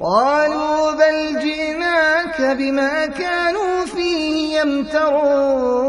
قالوا بل جئناك بما كانوا فيه يمترون.